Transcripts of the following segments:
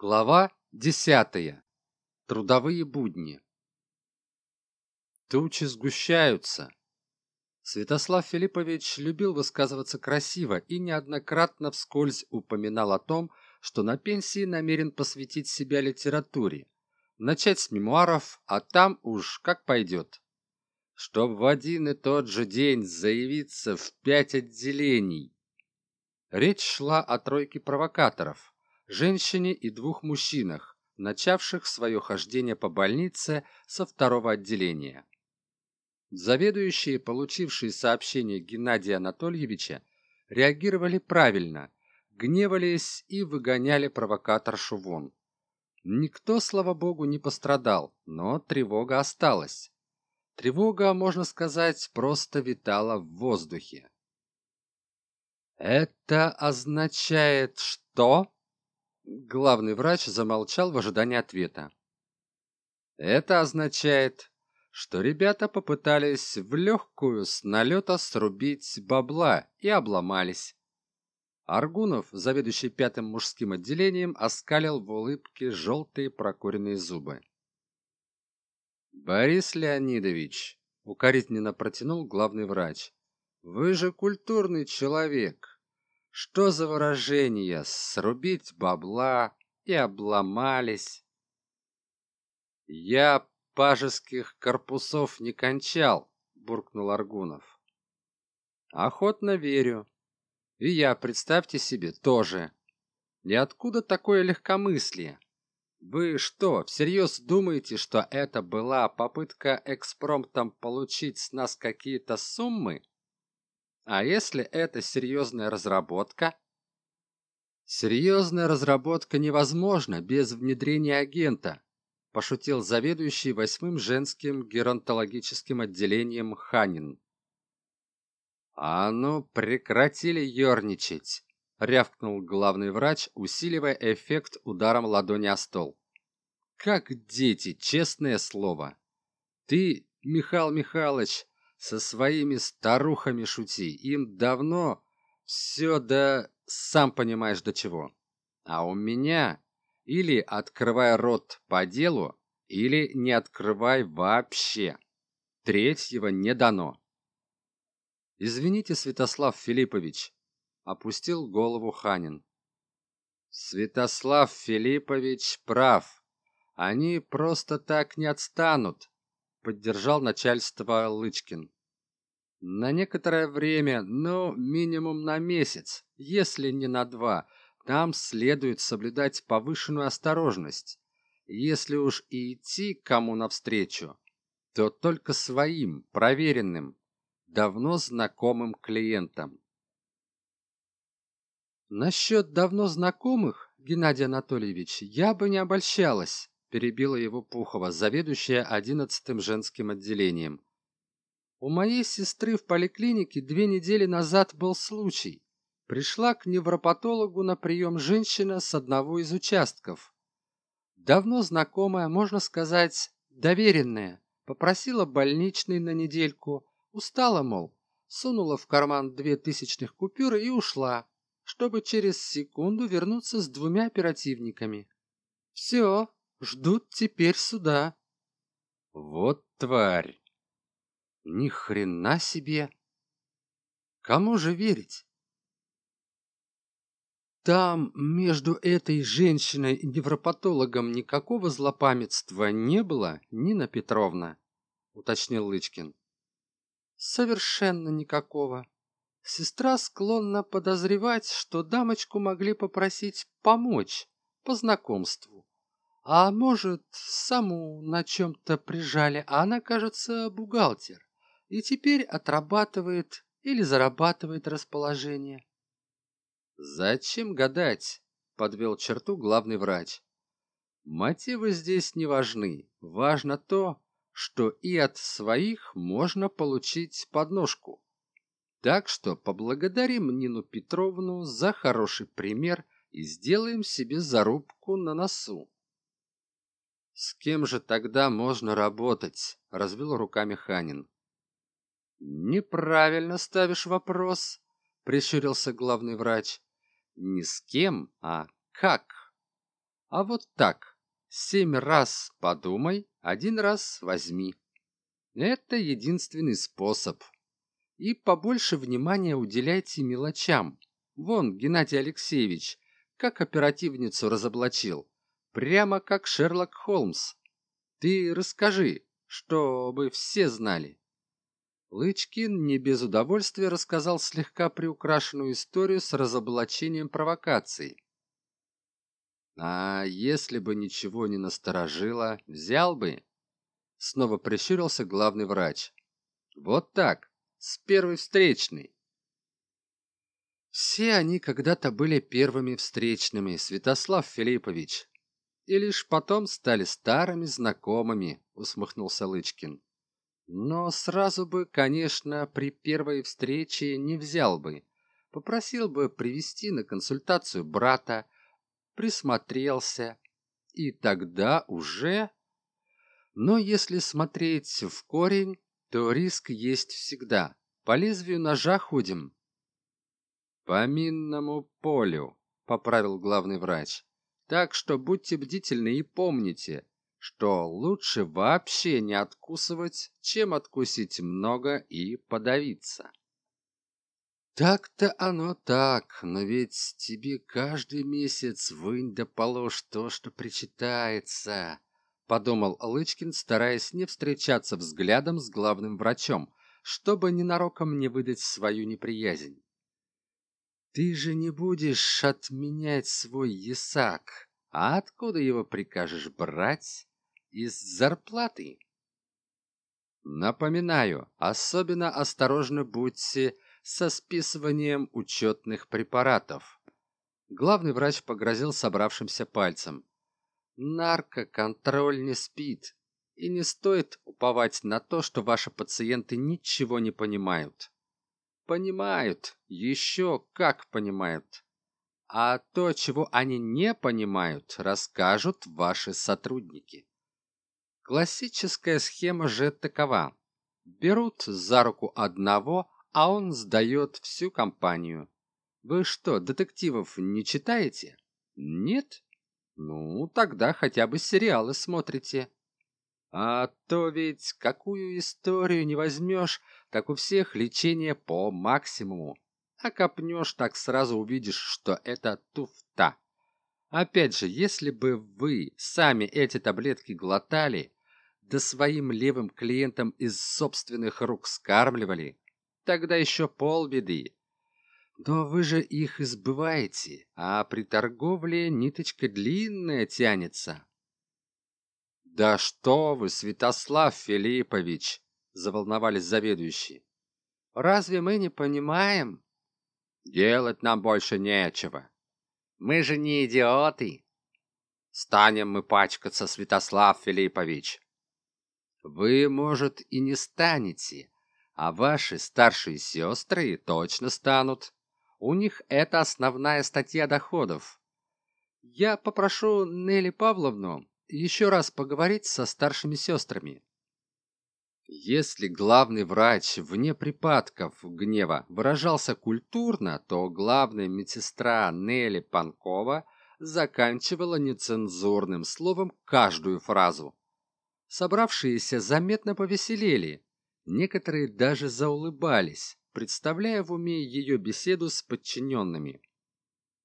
Глава десятая. Трудовые будни. Тучи сгущаются. Святослав Филиппович любил высказываться красиво и неоднократно вскользь упоминал о том, что на пенсии намерен посвятить себя литературе. Начать с мемуаров, а там уж как пойдет. Чтоб в один и тот же день заявиться в пять отделений. Речь шла о тройке провокаторов – женщине и двух мужчинах, начавших свое хождение по больнице со второго отделения. Заведующие, получившие сообщение Геннадия Анатольевича, реагировали правильно, гневались и выгоняли провокаторшу вон. Никто, слава богу, не пострадал, но тревога осталась. Тревога, можно сказать, просто витала в воздухе. «Это означает что?» Главный врач замолчал в ожидании ответа. Это означает, что ребята попытались в легкую с налета срубить бабла и обломались. Аргунов, заведующий пятым мужским отделением, оскалил в улыбке желтые прокуренные зубы. «Борис Леонидович», — укоризненно протянул главный врач, — «вы же культурный человек. Что за выражение «срубить бабла» и обломались? Я пажеских корпусов не кончал, буркнул Аргунов. Охотно верю. И я, представьте себе, тоже. И откуда такое легкомыслие? Вы что, всерьез думаете, что это была попытка экспромтом получить с нас какие-то суммы? А если это серьезная разработка? Серьезная разработка невозможна без внедрения агента, пошутил заведующий восьмым женским геронтологическим отделением Ханин. А ну, прекратили ерничать, рявкнул главный врач, усиливая эффект ударом ладони о стол. Как дети, честное слово. Ты, Михаил Михайлович, со своими старухами шути. Им давно все да сам понимаешь до чего. А у меня или открывай рот по делу, или не открывай вообще. Третьего не дано. Извините, Святослав Филиппович, опустил голову Ханин. Святослав Филиппович прав. Они просто так не отстанут поддержал начальство Лычкин. На некоторое время, ну, минимум на месяц, если не на два, нам следует соблюдать повышенную осторожность. Если уж и идти кому навстречу, то только своим, проверенным, давно знакомым клиентам. Насчет давно знакомых, Геннадий Анатольевич, я бы не обольщалась перебила его Пухова, заведующая одиннадцатым женским отделением. У моей сестры в поликлинике две недели назад был случай. Пришла к невропатологу на прием женщина с одного из участков. Давно знакомая, можно сказать, доверенная, попросила больничный на недельку, устала, мол, сунула в карман две тысячных купюры и ушла, чтобы через секунду вернуться с двумя оперативниками. Все, ждут теперь суда. Вот тварь! Ни хрена себе! Кому же верить? Там между этой женщиной и невропатологом никакого злопамятства не было, Нина Петровна, уточнил Лычкин. Совершенно никакого. Сестра склонна подозревать, что дамочку могли попросить помочь по знакомству. А может, саму на чем-то прижали, а она, кажется, бухгалтер. И теперь отрабатывает или зарабатывает расположение. Зачем гадать? Подвел черту главный врач. Мотивы здесь не важны. Важно то, что и от своих можно получить подножку. Так что поблагодарим Нину Петровну за хороший пример и сделаем себе зарубку на носу. «С кем же тогда можно работать?» — развел руками Ханин. «Неправильно ставишь вопрос», — прищурился главный врач. «Не с кем, а как?» а вот так семь раз подумай один раз возьми это единственный способ и побольше внимания уделяйте мелочам вон геннадий алексеевич как оперативницу разоблачил прямо как шерлок холмс. Ты расскажи чтобы все знали лычкин не без удовольствия рассказал слегка приукрашенную историю с разоблачением провокаций. А если бы ничего не насторожило взял бы? Снова прищурился главный врач. Вот так с первой встречной все они когда-то были первыми встречными святослав филиппович и лишь потом стали старыми знакомыми усмехнулся лычкин. Но сразу бы конечно при первой встрече не взял бы. Попросил бы привести на консультацию брата присмотрелся и тогда уже. Но если смотреть в корень то риск есть всегда. По лезвию ножа ходим по минному полю поправил главный врач так что будьте бдительны и помните, что лучше вообще не откусывать, чем откусить много и подавиться. Так-то оно так, но ведь тебе каждый месяц вынь да положь то, что причитается, подумал Лычкин, стараясь не встречаться взглядом с главным врачом, чтобы ненароком не выдать свою неприязнь ты же не будешь отменять свой ясак. А откуда его прикажешь брать из зарплаты? Напоминаю особенно осторожно будьте со списыванием учетных препаратов. Главный врач погрозил собравшимся пальцем. Наркоконтроль не спит и не стоит уповать на то что ваши пациенты ничего не понимают понимают еще как понимают. А то чего они не понимают расскажут ваши сотрудники. Классическая схема же такова. Берут за руку одного а он сдает всю компанию. Вы что детективов не читаете? Нет? Ну тогда хотя бы сериалы смотрите а то ведь какую историю не возьмешь так у всех лечение по максимуму. А копнешь так сразу увидишь что это туфта. Опять же если бы вы сами эти таблетки глотали да своим левым клиентам из собственных рук скармливали тогда еще полбеды. Но вы же их избываете а при торговле ниточка длинная тянется да что вы святослав филиппович заволновались заведующие. Разве мы не понимаем? Делать нам больше нечего. Мы же не идиоты. Станем мы пачкаться святослав филиппович вы может и не станете а ваши старшие сестры точно станут. У них это основная статья доходов. Я попрошу нелли павловну еще раз поговорить со старшими сестрами если главный врач вне припадков гнева выражался культурно то главная медсестра нелли панкова заканчивала нецензурным словом каждую фразу. Собравшиеся заметно повеселели некоторые даже заулыбались представляя в уме ее беседу с подчиненными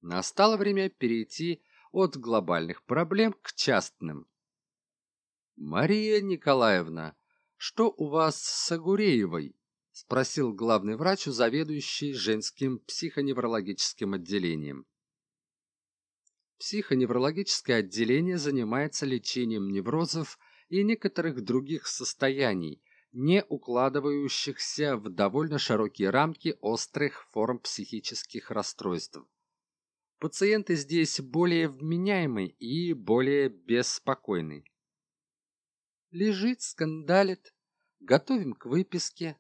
настало время перейти от глобальных проблем к частным. «Мария Николаевна, что у вас с Агуреевой?» – спросил главный врач, заведующий женским психоневрологическим отделением. Психоневрологическое отделение занимается лечением неврозов и некоторых других состояний, не укладывающихся в довольно широкие рамки острых форм психических расстройств пациенты здесь более вменяемый и более беспокойный. Лежит, скандалит, готовим к выписке,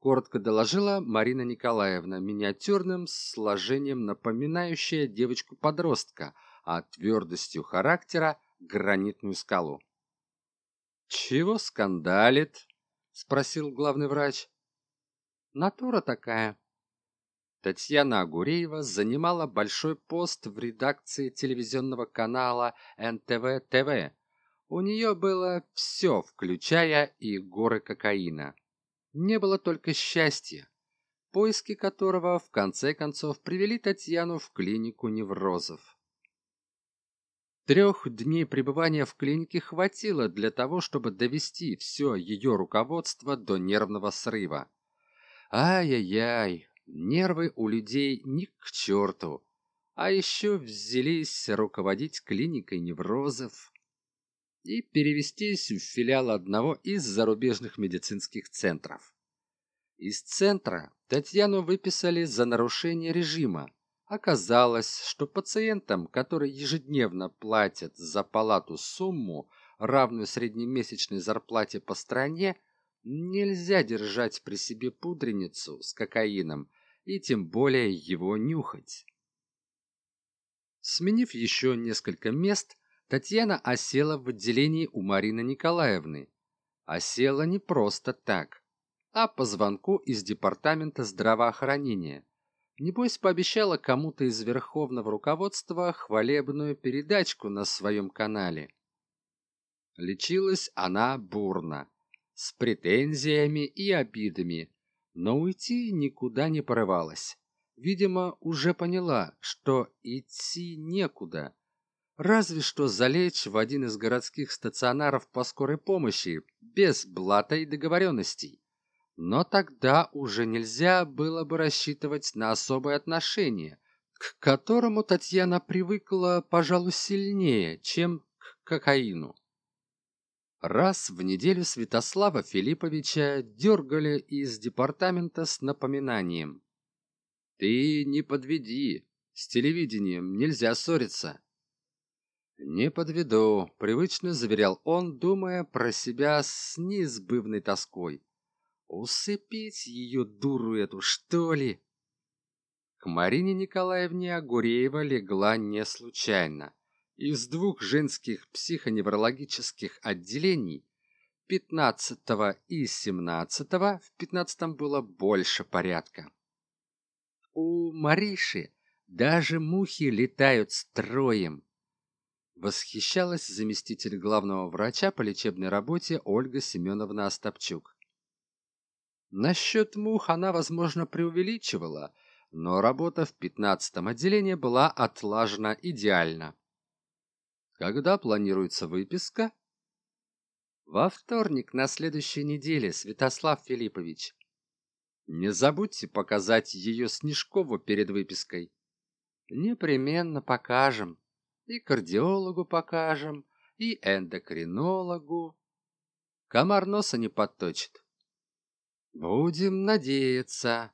коротко доложила Марина Николаевна, миниатюрным сложением напоминающая девочку-подростка, а твердостью характера гранитную скалу. «Чего скандалит?» — спросил главный врач. «Натура такая», Татьяна Агуреева занимала большой пост в редакции телевизионного канала НТВ-ТВ. У нее было все, включая и горы кокаина. Не было только счастья, поиски которого в конце концов привели Татьяну в клинику неврозов. Трех дней пребывания в клинике хватило для того, чтобы довести все ее руководство до нервного срыва. Ай-яй-яй, нервы у людей ни к черту. А еще взялись руководить клиникой неврозов и перевестись в филиал одного из зарубежных медицинских центров. Из центра Татьяну выписали за нарушение режима. Оказалось, что пациентам, которые ежедневно платят за палату сумму, равную среднемесячной зарплате по стране, нельзя держать при себе пудреницу с кокаином и тем более его нюхать. Сменив еще несколько мест, Татьяна осела в отделении у Марины Николаевны. Осела не просто так, а по звонку из департамента здравоохранения. Небось, пообещала кому-то из верховного руководства хвалебную передачку на своем канале. Лечилась она бурно, с претензиями и обидами, но уйти никуда не порывалась. Видимо, уже поняла, что идти некуда. Разве что залечь в один из городских стационаров по скорой помощи, без блата и договоренностей. Но тогда уже нельзя было бы рассчитывать на особое отношение, к которому Татьяна привыкла, пожалуй, сильнее, чем к кокаину. Раз в неделю Святослава Филипповича дергали из департамента с напоминанием. «Ты не подведи, с телевидением нельзя ссориться». «Не подведу», — привычно заверял он, думая про себя с неизбывной тоской. «Усыпить ее дуру эту, что ли?» К Марине Николаевне Агуреева легла не случайно. Из двух женских психоневрологических отделений 15 и 17 в 15 было больше порядка. У Мариши даже мухи летают строем. Восхищалась заместитель главного врача по лечебной работе Ольга Семеновна Остапчук. Насчет мух она, возможно, преувеличивала, но работа в пятнадцатом отделении была отлажена идеально. Когда планируется выписка? Во вторник на следующей неделе, Святослав Филиппович. Не забудьте показать ее Снежкову перед выпиской. Непременно покажем. И кардиологу покажем, и эндокринологу. Комар носа не подточит. Будем надеяться.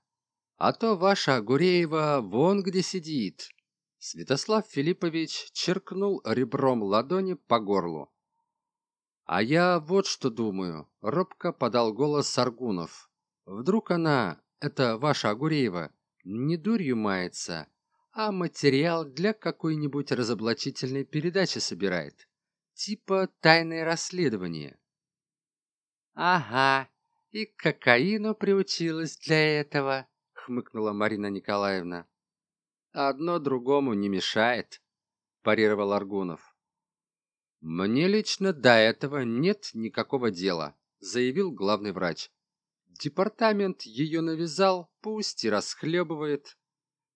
А то ваша Агуреева вон где сидит. Святослав Филиппович черкнул ребром ладони по горлу. «А я вот что думаю», — робко подал голос Саргунов. «Вдруг она, это ваша Агуреева, не дурью мается, а материал для какой-нибудь разоблачительной передачи собирает, типа тайное расследование». «Ага, и кокаину приучилась для этого», — хмыкнула Марина Николаевна одно другому не мешает парировал аргунов. Мне лично до этого нет никакого дела заявил главный врач. Департамент ее навязал пусть и расхлебывает.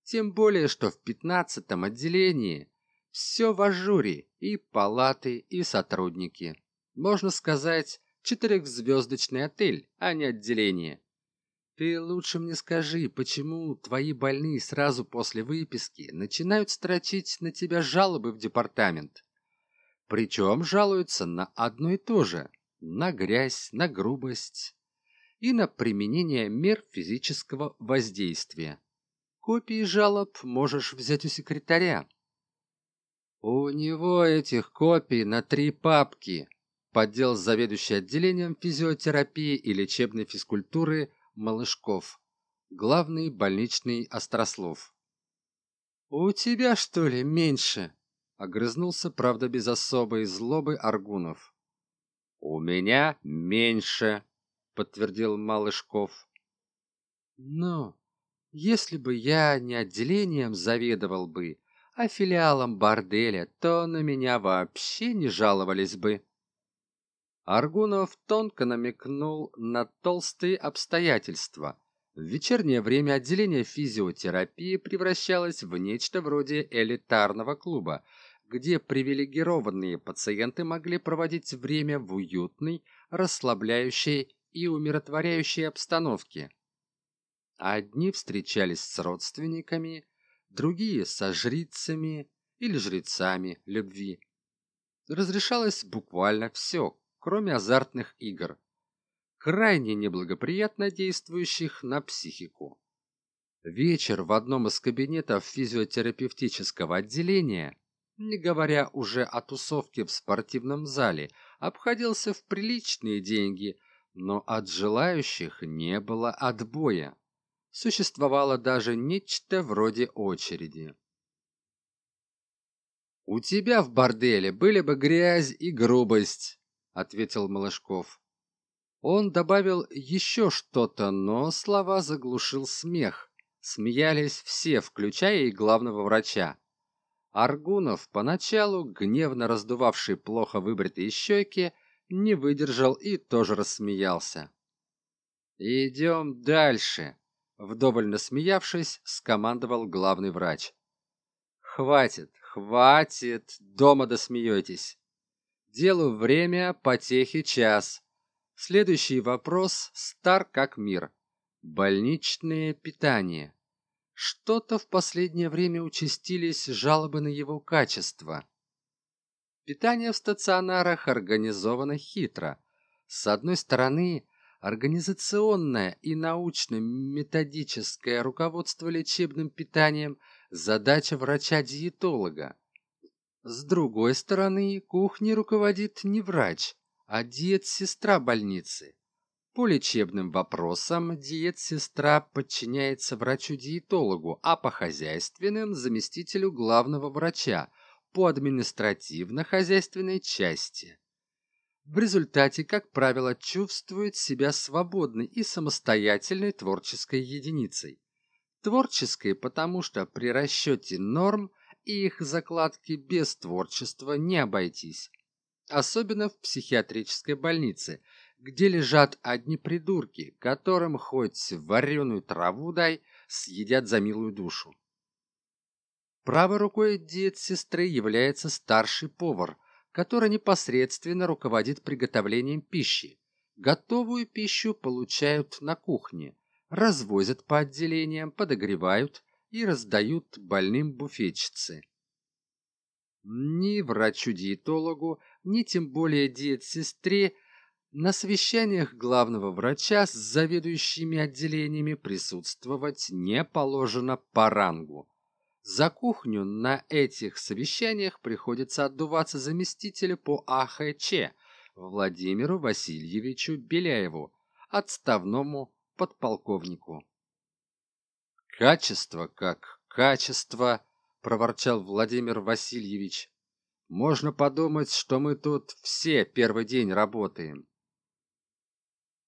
Тем более что в пятнадцатом отделении все в ажуре и палаты и сотрудники. Можно сказать четырехзвездочный отель а не отделение ты лучше мне скажи, почему твои больные сразу после выписки начинают строчить на тебя жалобы в департамент? Причем жалуются на одно и то же, на грязь, на грубость и на применение мер физического воздействия. Копии жалоб можешь взять у секретаря. У него этих копий на три папки, поддел заведующий отделением физиотерапии и лечебной физкультуры Малышков, главный больничный Острослов. «У тебя, что ли, меньше?» — огрызнулся, правда, без особой злобы Аргунов. «У меня меньше», — подтвердил Малышков. «Ну, если бы я не отделением заведовал бы а филиалом борделя то на меня вообще не жаловались бы аргунов тонко намекнул на толстые обстоятельства в вечернее время отделение физиотерапии превращалось в нечто вроде элитарного клуба, где привилегированные пациенты могли проводить время в уютной, расслабляющей и умиротворяющей обстановке. Одни встречались с родственниками, другие со жрицами или жрецами любви. Разрешалось буквально все, кроме азартных игр крайне неблагоприятно действующих на психику. Вечер в одном из кабинетов физиотерапевтического отделения, не говоря уже о тусовке в спортивном зале, обходился в приличные деньги, но от желающих не было отбоя. Существовало даже нечто вроде очереди. «У тебя в борделе были бы грязь и грубость», — ответил Малышков. Он добавил еще что-то, но слова заглушил смех. Смеялись все, включая и главного врача. Аргунов, поначалу гневно раздувавший плохо выбритые щеки, не выдержал и тоже рассмеялся. «Идем дальше», — вдоволь насмеявшись, скомандовал главный врач. «Хватит, хватит, дома досмеетесь. Делу время, потехи час. Следующий вопрос стар как мир. Больничное питание. Что-то в последнее время участились жалобы на его качество. Питание в стационарах организовано хитро. С одной стороны, организационное и научно-методическое руководство лечебным питанием – задача врача-диетолога. С другой стороны, кухней руководит не врач, а диет-сестра больницы. По лечебным вопросам диет-сестра подчиняется врачу-диетологу, а по хозяйственным – заместителю главного врача по административно-хозяйственной части. В результате, как правило, чувствует себя свободной и самостоятельной творческой единицей. Творческой, потому что при расчете норм и их закладки без творчества не обойтись особенно в психиатрической больнице, где лежат одни придурки, которым хоть вареную траву дай, съедят за милую душу. Правой рукой диет-сестры является старший повар, который непосредственно руководит приготовлением пищи. Готовую пищу получают на кухне, развозят по отделениям, подогревают и раздают больным буфетчицы. Ни врачу-диетологу, ни тем более диет-сестре на совещаниях главного врача с заведующими отделениями присутствовать не положено по рангу. За кухню на этих совещаниях приходится отдуваться заместителю по АХЧ Владимиру Васильевичу Беляеву, отставному подполковнику. «Качество как качество», — проворчал Владимир Васильевич. Можно подумать, что мы тут все первый день работаем.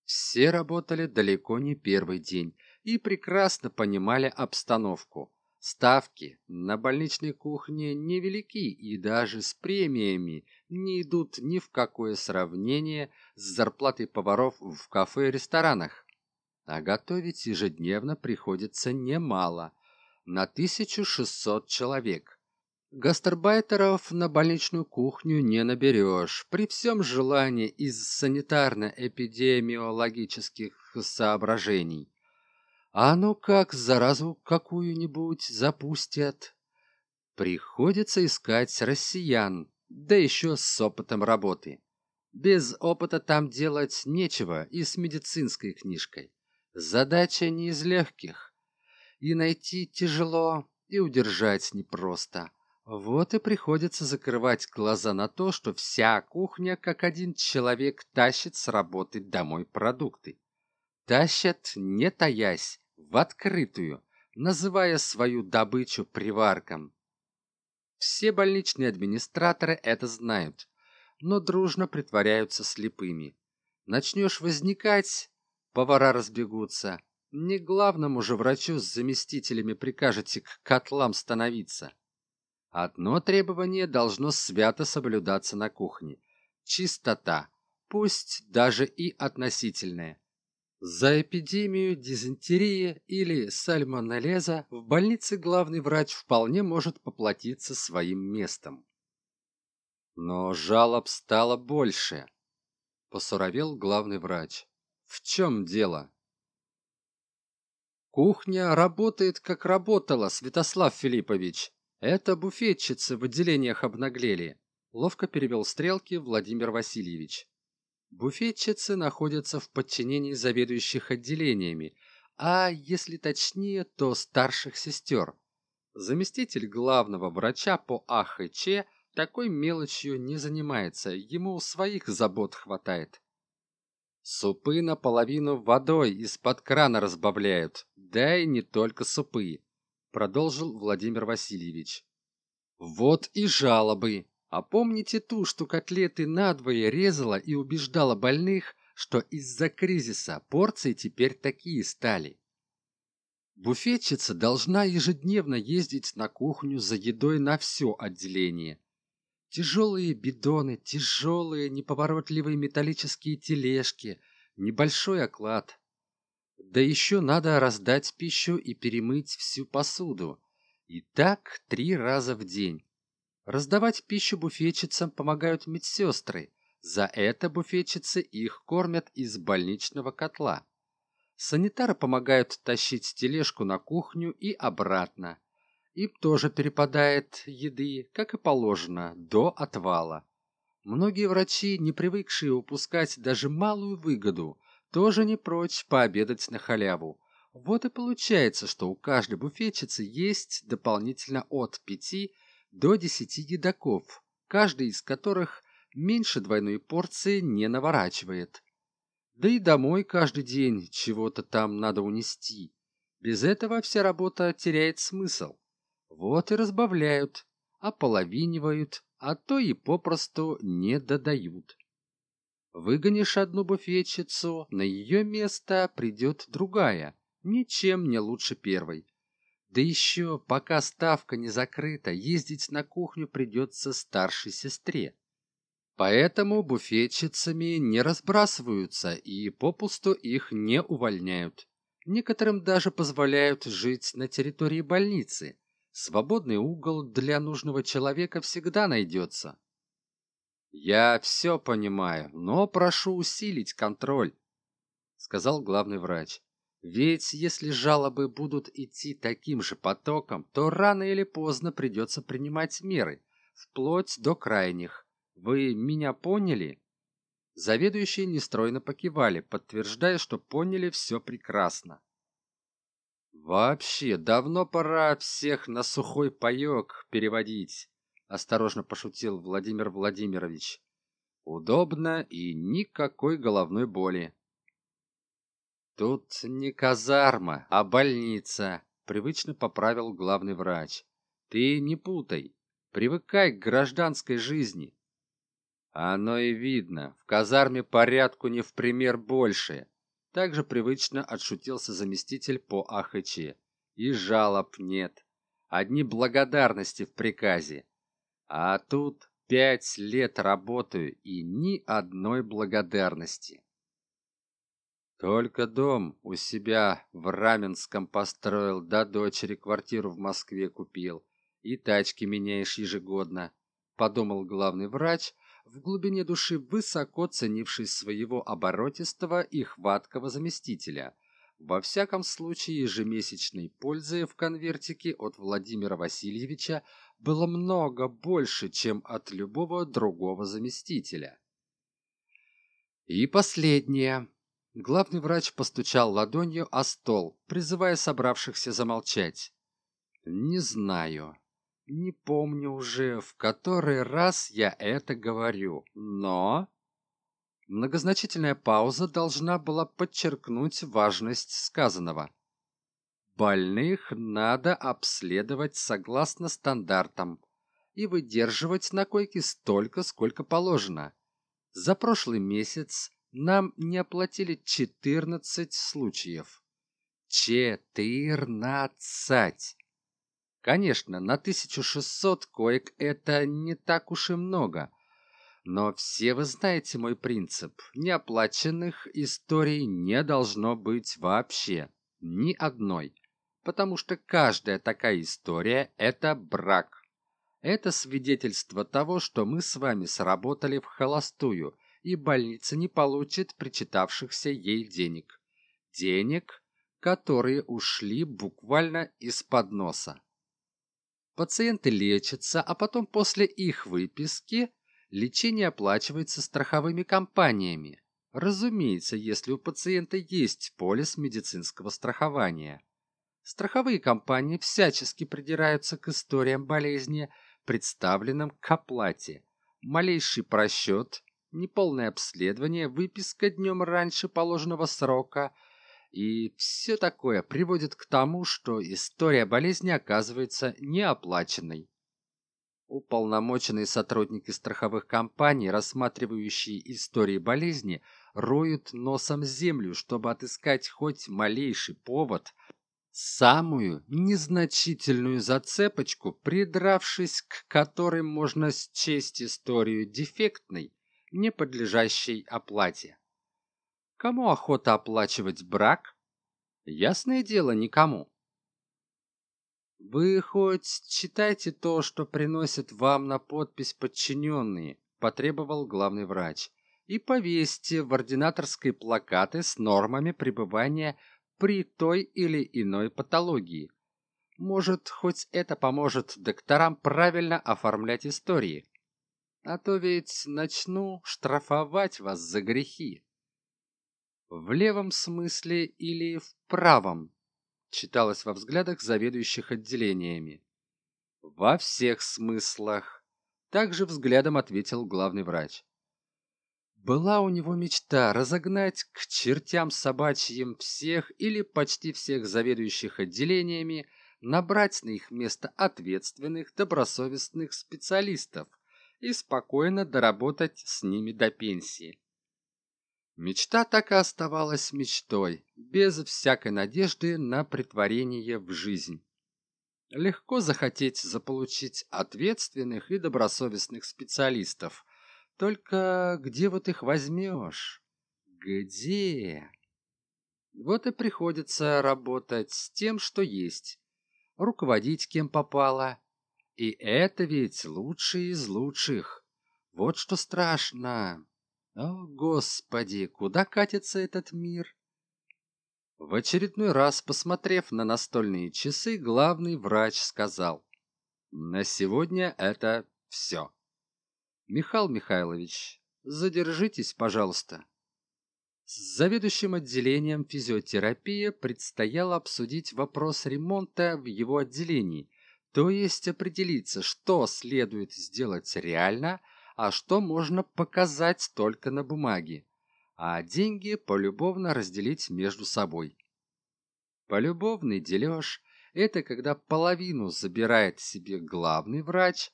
Все работали далеко не первый день и прекрасно понимали обстановку. Ставки на больничной кухне невелики и даже с премиями не идут ни в какое сравнение с зарплатой поваров в кафе и ресторанах. А готовить ежедневно приходится немало – на 1600 человек. Гастарбайтеров на больничную кухню не наберешь при всем желании из санитарно-эпидемиологических соображений. А ну как заразу какую-нибудь запустят. Приходится искать россиян, да еще с опытом работы. Без опыта там делать нечего и с медицинской книжкой. Задача не из легких. И найти тяжело, и удержать непросто. Вот и приходится закрывать глаза на то, что вся кухня, как один человек, тащит с работы домой продукты. Тащат, не таясь, в открытую, называя свою добычу приварком. Все больничные администраторы это знают, но дружно притворяются слепыми. Начнешь возникать, повара разбегутся, не главному же врачу с заместителями прикажете к котлам становиться. Одно требование должно свято соблюдаться на кухне. Чистота, пусть даже и относительная. За эпидемию дизентерии или сальмонеллеза в больнице главный врач вполне может поплатиться своим местом. Но жалоб стало больше. Посуровел главный врач. В чем дело? Кухня работает, как работала, Святослав Филиппович. Это буфетчицы в отделениях обнаглели. Ловко перевел стрелки Владимир Васильевич. Буфетчицы находятся в подчинении заведующих отделениями, а если точнее, то старших сестер. Заместитель главного врача по АХЧ такой мелочью не занимается, ему своих забот хватает. Супы наполовину водой из-под крана разбавляют, да и не только супы, продолжил Владимир Васильевич. Вот и жалобы. А помните ту, что котлеты надвое резала и убеждала больных, что из-за кризиса порции теперь такие стали? Буфетчица должна ежедневно ездить на кухню за едой на все отделение. Тяжелые бидоны, тяжелые неповоротливые металлические тележки, небольшой оклад. Да еще надо раздать пищу и перемыть всю посуду. И так три раза в день. Раздавать пищу буфетчицам помогают медсестры. За это буфетчицы их кормят из больничного котла. Санитары помогают тащить тележку на кухню и обратно. Им тоже перепадает еды, как и положено, до отвала. Многие врачи, не привыкшие упускать даже малую выгоду, тоже не прочь пообедать на халяву. Вот и получается, что у каждой буфетчицы есть дополнительно от пяти до 10 едоков, каждый из которых меньше двойной порции не наворачивает. Да и домой каждый день чего-то там надо унести. Без этого вся работа теряет смысл. Вот и разбавляют, ополовинивают, а то и попросту не додают. Выгонишь одну буфетчицу, на ее место придет другая, ничем не лучше первой. Да еще, пока ставка не закрыта, ездить на кухню придется старшей сестре. Поэтому буфетчицами не разбрасываются и попусту их не увольняют. Некоторым даже позволяют жить на территории больницы. Свободный угол для нужного человека всегда найдется. Я все понимаю, но прошу усилить контроль, сказал главный врач. Ведь если жалобы будут идти таким же потоком, то рано или поздно придется принимать меры, вплоть до крайних. Вы меня поняли? Заведующие нестройно покивали, подтверждая, что поняли все прекрасно. Вообще, давно пора всех на сухой паек переводить, осторожно пошутил Владимир Владимирович. Удобно и никакой головной боли. Тут не казарма, а больница, привычно поправил главный врач. Ты не путай, привыкай к гражданской жизни. Оно и видно, в казарме порядку не в пример больше. Также привычно отшутился заместитель по АХЧ. И жалоб нет. Одни благодарности в приказе. А тут пять лет работаю и ни одной благодарности. Только дом у себя в Раменском построил, да дочери квартиру в Москве купил. И тачки меняешь ежегодно, подумал главный врач, в глубине души высоко ценивший своего оборотистого и хваткого заместителя. Во всяком случае, ежемесячной пользы в конвертике от Владимира Васильевича было много больше, чем от любого другого заместителя. И последнее. Главный врач постучал ладонью о стол, призывая собравшихся замолчать. «Не знаю. Не помню уже, в который раз я это говорю, но...» Многозначительная пауза должна была подчеркнуть важность сказанного. Больных надо обследовать согласно стандартам и выдерживать на койке столько, сколько положено. За прошлый месяц нам не оплатили 14 случаев. четырнадцать конечно на 1600 коек это не так уж и много. Но все вы знаете мой принцип неоплаченных историй не должно быть вообще. Ни одной. Потому что каждая такая история это брак. Это свидетельство того что мы с вами сработали в холостую и больница не получит причитавшихся ей денег. Денег которые ушли буквально из-под носа пациенты лечатся а потом после их выписки лечение оплачивается страховыми компаниями. Разумеется если у пациента есть полис медицинского страхования. Страховые компании всячески придираются к историям болезни представленным к оплате. Малейший просчет неполное обследование выписка днем раньше положенного срока и все такое приводит к тому что история болезни оказывается неоплаченной. Уполномоченные сотрудники страховых компаний рассматривающие истории болезни роют носом землю чтобы отыскать хоть малейший повод самую незначительную зацепочку придравшись к которой можно счесть историю дефектной не подлежащей оплате кому охота оплачивать брак? Ясное дело никому. Вы хоть читайте то что приносит вам на подпись подчиненные потребовал главный врач и повесьте в ординаторской плакаты с нормами пребывания при той или иной патологии. Может хоть это поможет докторам правильно оформлять истории. А то ведь начну штрафовать вас за грехи в левом смысле или в правом читалось во взглядах заведующих отделениями. «Во всех смыслах», — также взглядом ответил главный врач. Была у него мечта разогнать к чертям собачьим всех или почти всех заведующих отделениями, набрать на их место ответственных, добросовестных специалистов и спокойно доработать с ними до пенсии. Мечта так и оставалась мечтой, без всякой надежды на притворение в жизнь. Легко захотеть заполучить ответственных и добросовестных специалистов. Только где вот их возьмешь? Где? Вот и приходится работать с тем, что есть. Руководить кем попало. И это ведь лучшие из лучших. Вот что страшно. О, Господи, куда катится этот мир? В очередной раз, посмотрев на настольные часы, главный врач сказал, «На сегодня это все. Михаил Михайлович, задержитесь, пожалуйста». С заведующим отделением физиотерапии предстояло обсудить вопрос ремонта в его отделении, то есть определиться, что следует сделать реально – а что можно показать только на бумаге, а деньги полюбовно разделить между собой. Полюбовный дележ – это когда половину забирает себе главный врач,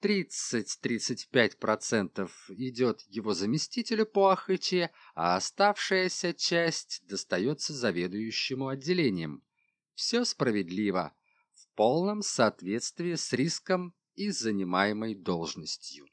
30-35% идет его заместителю по АХЧ, а оставшаяся часть достается заведующему отделением. Все справедливо, в полном соответствии с риском и занимаемой должностью.